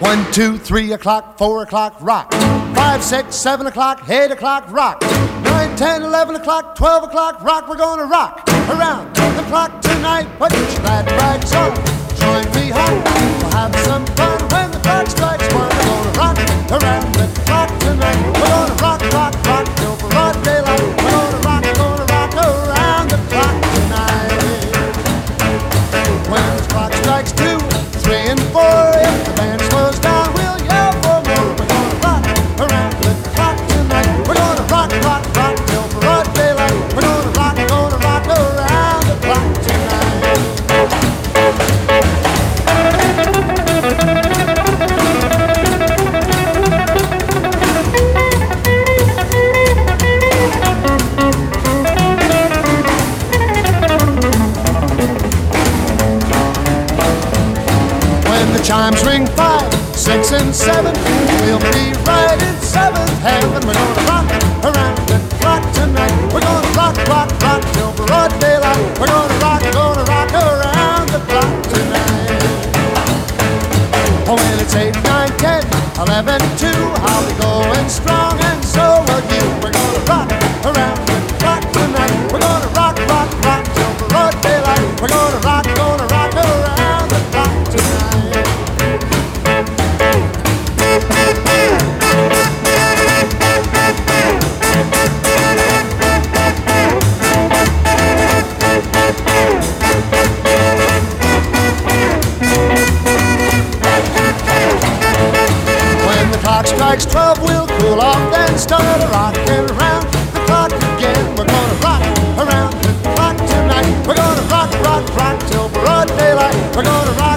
One, two, three o'clock, four o'clock, rock. Five, six, seven o'clock, eight o'clock, rock. Nine, ten, eleven o'clock, twelve o'clock, rock. We're gonna rock around the clock tonight. Put your glad rags on, join me home. We'll have some fun when the clock strikes one. We're gonna rock around the clock tonight. We're gonna rock, rock, rock till broad daylight. We're gonna rock, gonna rock around the clock tonight. When the clock strikes two, three, and four, chimes ring five, six, and seven, we'll be right in seventh heaven. We're gonna rock around the clock tonight. We're gonna rock, rock, rock till broad daylight. We're gonna rock, gonna rock around the clock tonight. Oh, when it's eight, nine, ten, eleven, two, I'll be going strong, clock strikes twelve, we'll cool off, then start a rockin' around the clock again. We're gonna rock around the clock tonight. We're gonna rock, rock, rock till broad daylight. We're gonna rock